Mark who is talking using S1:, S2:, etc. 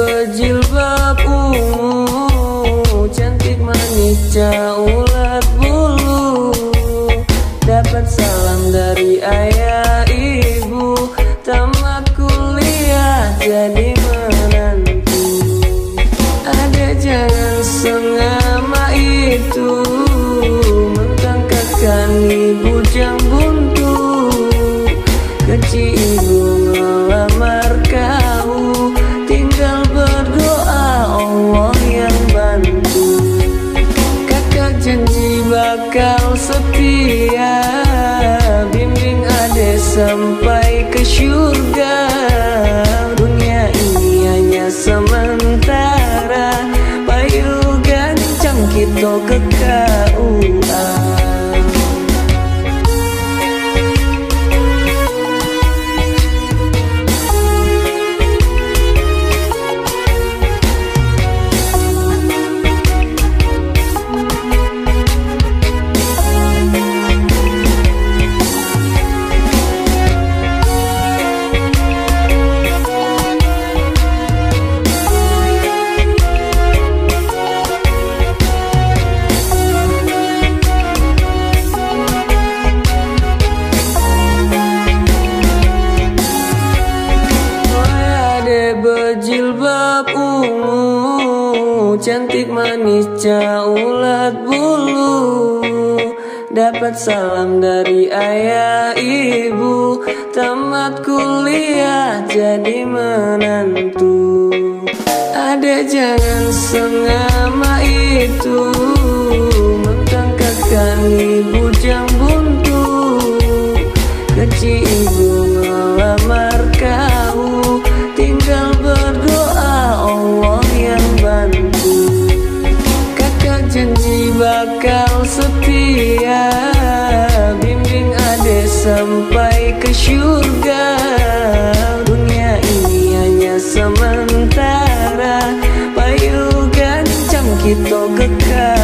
S1: बजल sampai ke surga Dunia ini hanya sementara. Payu gancang kita ke KUA Cantik manis caulat bulu. Dapat salam dari ayah ibu. Tamat kuliah jadi menantu. Ada jangan sengama itu. Mentang ibu jang bakal setia. Bimbing ade sampai ke surga Dunia ini hanya sementara. Payung gancang kita kekal